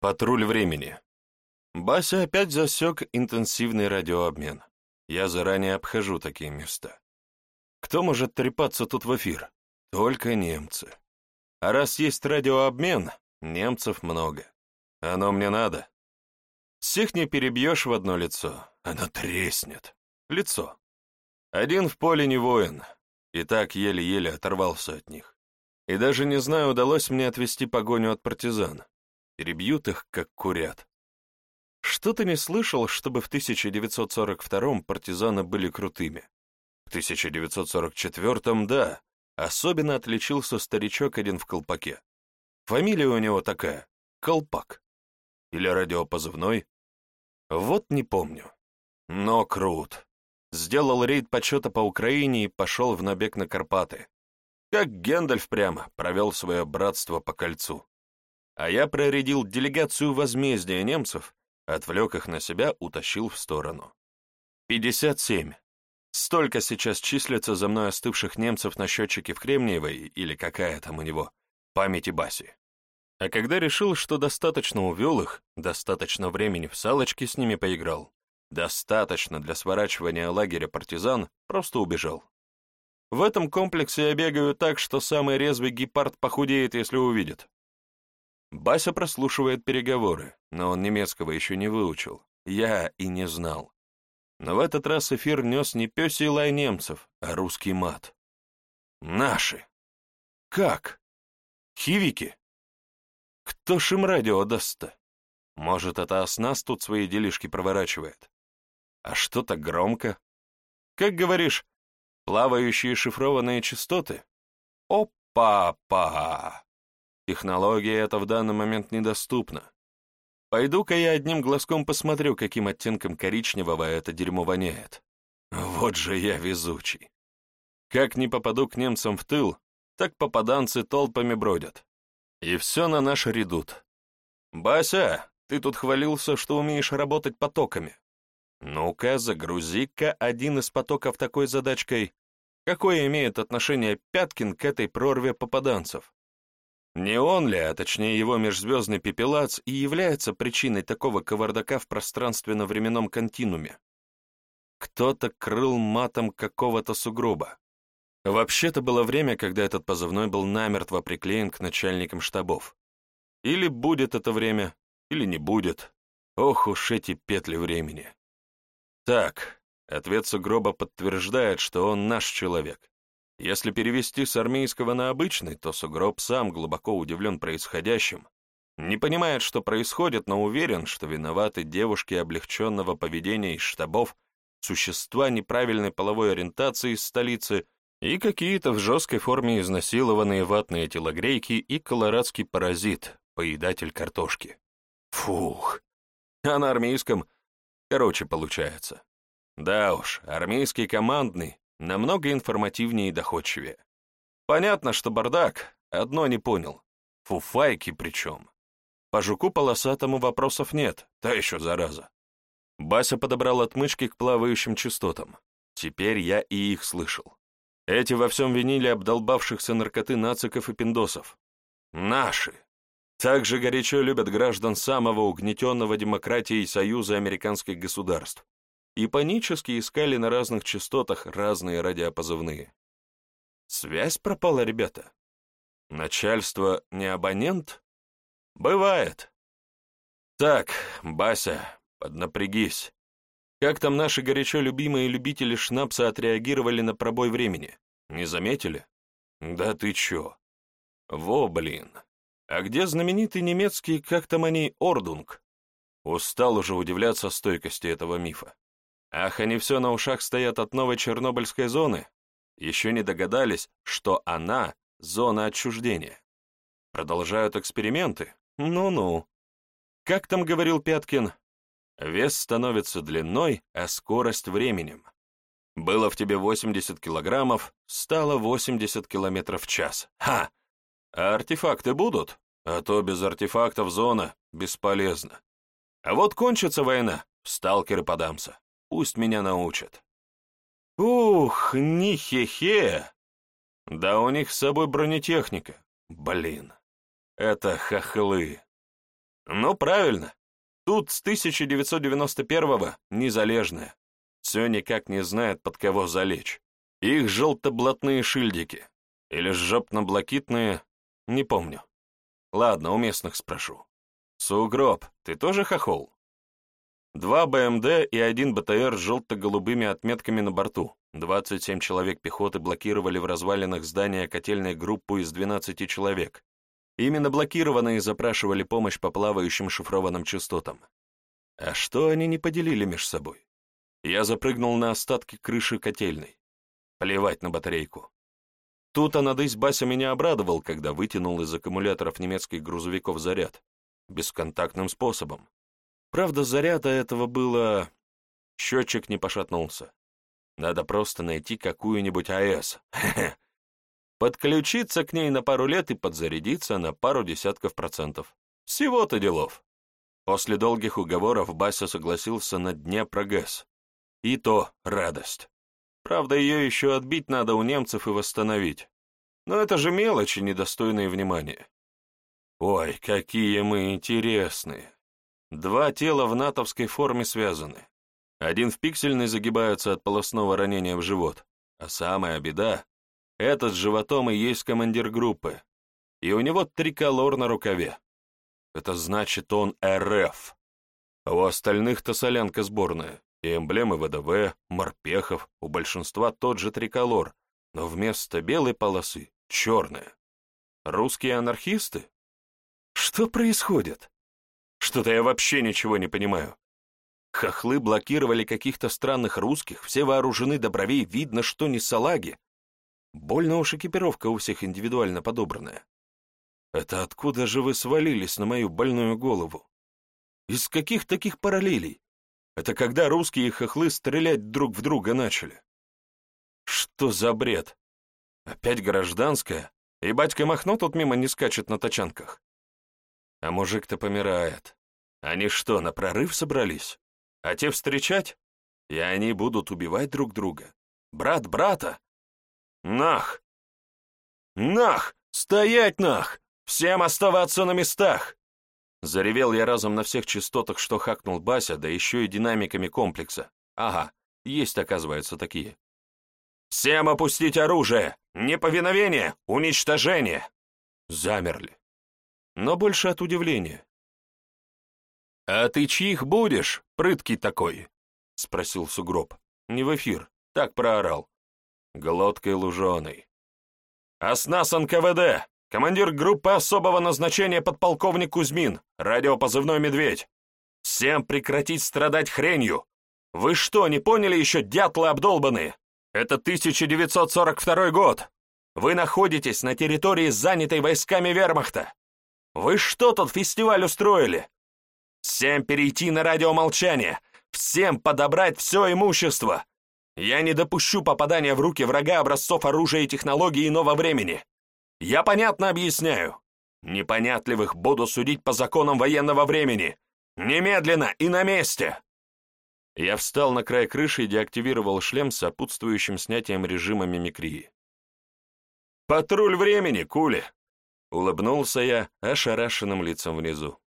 Патруль времени. Бася опять засек интенсивный радиообмен. Я заранее обхожу такие места. Кто может трепаться тут в эфир? Только немцы. А раз есть радиообмен, немцев много. Оно мне надо. Всех не перебьешь в одно лицо, оно треснет. Лицо. Один в поле не воин. И так еле-еле оторвался от них. И даже не знаю, удалось мне отвести погоню от партизана и их, как курят. Что ты не слышал, чтобы в 1942 партизаны были крутыми. В 1944-м да, особенно отличился старичок один в колпаке. Фамилия у него такая — Колпак. Или радиопозывной? Вот не помню. Но крут. Сделал рейд почета по Украине и пошел в набег на Карпаты. Как Гендальф прямо провел свое братство по кольцу а я прорядил делегацию возмездия немцев, отвлек их на себя, утащил в сторону. 57. Столько сейчас числятся за мной остывших немцев на счетчике в Кремниевой, или какая там у него, памяти Баси. А когда решил, что достаточно увел их, достаточно времени в салочки с ними поиграл, достаточно для сворачивания лагеря партизан, просто убежал. В этом комплексе я бегаю так, что самый резвый гепард похудеет, если увидит. Бася прослушивает переговоры, но он немецкого еще не выучил. Я и не знал. Но в этот раз эфир нес не пёсий лай немцев, а русский мат. Наши. Как? Хивики? Кто ж им радио даст-то? Может, это нас тут свои делишки проворачивает? А что так громко? Как говоришь, плавающие шифрованные частоты? Опа-па! Технология эта в данный момент недоступна. Пойду-ка я одним глазком посмотрю, каким оттенком коричневого это дерьмо воняет. Вот же я везучий. Как не попаду к немцам в тыл, так попаданцы толпами бродят. И все на наш редут. «Бася, ты тут хвалился, что умеешь работать потоками. Ну-ка, загрузи-ка один из потоков такой задачкой. Какое имеет отношение Пяткин к этой прорве попаданцев?» Не он ли, а точнее его межзвездный пепелац, и является причиной такого кавардака в пространственно-временном континууме? Кто-то крыл матом какого-то сугроба. Вообще-то было время, когда этот позывной был намертво приклеен к начальникам штабов. Или будет это время, или не будет. Ох уж эти петли времени. Так, ответ сугроба подтверждает, что он наш человек. Если перевести с армейского на обычный, то сугроб сам глубоко удивлен происходящим, не понимает, что происходит, но уверен, что виноваты девушки облегченного поведения из штабов, существа неправильной половой ориентации из столицы и какие-то в жесткой форме изнасилованные ватные телогрейки и колорадский паразит, поедатель картошки. Фух. А на армейском, короче, получается. Да уж, армейский командный, намного информативнее и доходчивее. Понятно, что бардак, одно не понял. Фуфайки причем. По жуку полосатому вопросов нет, та еще зараза. Бася подобрал отмычки к плавающим частотам. Теперь я и их слышал. Эти во всем винили обдолбавшихся наркоты нациков и пиндосов. Наши. Так же горячо любят граждан самого угнетенного демократией Союза американских государств и панически искали на разных частотах разные радиопозывные. Связь пропала, ребята. Начальство не абонент? Бывает. Так, Бася, поднапрягись. Как там наши горячо любимые любители шнапса отреагировали на пробой времени? Не заметили? Да ты чё? Во, блин. А где знаменитый немецкий, как там они, Ordnung? Устал уже удивляться стойкости этого мифа. Ах, они все на ушах стоят от новой Чернобыльской зоны. Еще не догадались, что она — зона отчуждения. Продолжают эксперименты? Ну-ну. Как там говорил Пяткин? Вес становится длиной, а скорость — временем. Было в тебе 80 килограммов, стало 80 километров в час. Ха! А артефакты будут? А то без артефактов зона бесполезна. А вот кончится война, в сталкеры подамся. Пусть меня научат. Ух, нихе-хе! Да у них с собой бронетехника. Блин, это хохлы. Ну, правильно. Тут с 1991-го незалежная. Все никак не знает, под кого залечь. Их желтоблатные шильдики. Или жопно-блокитные. не помню. Ладно, у местных спрошу. Сугроб, ты тоже хохол? Два БМД и один БТР с желто-голубыми отметками на борту. 27 человек пехоты блокировали в развалинах здания котельной группу из 12 человек. Именно блокированные запрашивали помощь по плавающим шифрованным частотам. А что они не поделили между собой? Я запрыгнул на остатки крыши котельной. Плевать на батарейку. Тут Анадысь Бася меня обрадовал, когда вытянул из аккумуляторов немецких грузовиков заряд. Бесконтактным способом. Правда, заряда этого было... Счетчик не пошатнулся. Надо просто найти какую-нибудь АЭС. Подключиться к ней на пару лет и подзарядиться на пару десятков процентов. Всего-то делов. После долгих уговоров Бася согласился на дне прогресс. И то радость. Правда, ее еще отбить надо у немцев и восстановить. Но это же мелочи, недостойные внимания. Ой, какие мы интересные. Два тела в натовской форме связаны. Один в пиксельный загибается от полосного ранения в живот, а самая беда — этот с животом и есть командир группы, и у него триколор на рукаве. Это значит, он РФ. А у остальных-то солянка сборная, и эмблемы ВДВ, морпехов, у большинства тот же триколор, но вместо белой полосы — черная. Русские анархисты? Что происходит? Что-то я вообще ничего не понимаю. Хохлы блокировали каких-то странных русских, все вооружены до бровей, видно, что не салаги. Больно уж экипировка у всех индивидуально подобранная. Это откуда же вы свалились на мою больную голову? Из каких таких параллелей? Это когда русские хохлы стрелять друг в друга начали. Что за бред? Опять гражданская? И батька Махно тут мимо не скачет на тачанках. А мужик-то помирает. Они что, на прорыв собрались? А те встречать? И они будут убивать друг друга. Брат брата. Нах! Нах! Стоять нах! Всем оставаться на местах! Заревел я разом на всех частотах, что хакнул Бася, да еще и динамиками комплекса. Ага, есть, оказывается, такие. «Всем опустить оружие! Неповиновение! Уничтожение!» Замерли. Но больше от удивления. «А ты чьих будешь, прыткий такой?» — спросил сугроб. Не в эфир, так проорал. Глоткой луженой. «А с НКВД! Командир группы особого назначения подполковник Кузьмин, радиопозывной «Медведь». Всем прекратить страдать хренью! Вы что, не поняли еще, дятлы обдолбаны? Это 1942 год! Вы находитесь на территории, занятой войсками вермахта! Вы что тут фестиваль устроили? Всем перейти на радио молчания! Всем подобрать все имущество! Я не допущу попадания в руки врага образцов оружия и технологий иного времени. Я понятно объясняю. Непонятливых буду судить по законам военного времени. Немедленно и на месте!» Я встал на край крыши и деактивировал шлем с сопутствующим снятием режима мимикрии. «Патруль времени, Кули!» — улыбнулся я ошарашенным лицом внизу.